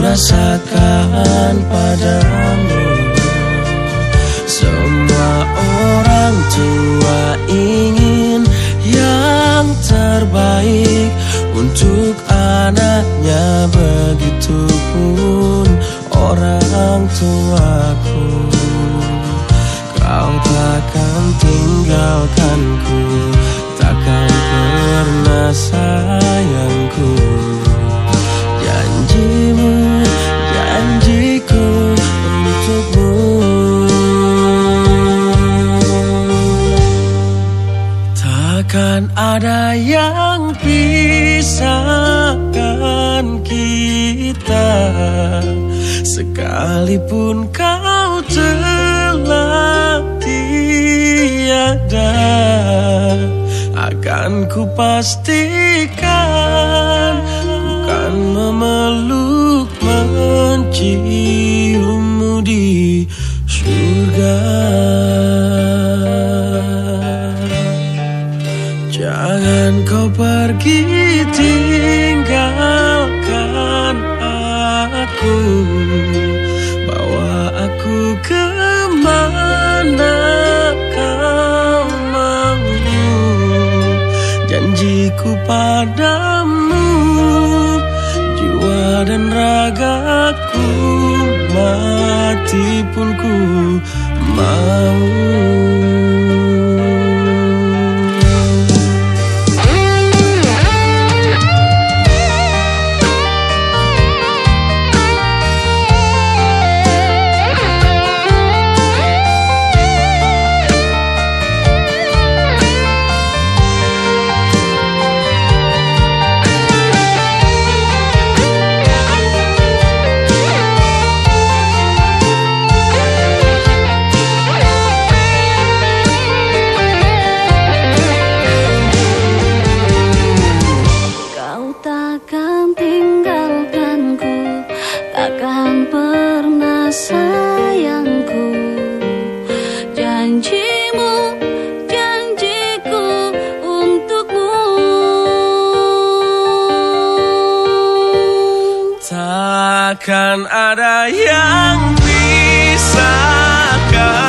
rasakan padamu. Semua orang tua ingin yang terbaik untuk anaknya. Begitupun orang tuaku ada yang pisahkan kita Sekalipun kau telah tiada Akan ku pastikan Ku kan memeluk menciummu Jangan kau pergi tinggalkan aku. Bawa aku ke mana kau mau? Janjiku padamu Jiwa dan ragaku Mati pun ku mau janjimu janjiku untukmu takkan ada yang bisa kau.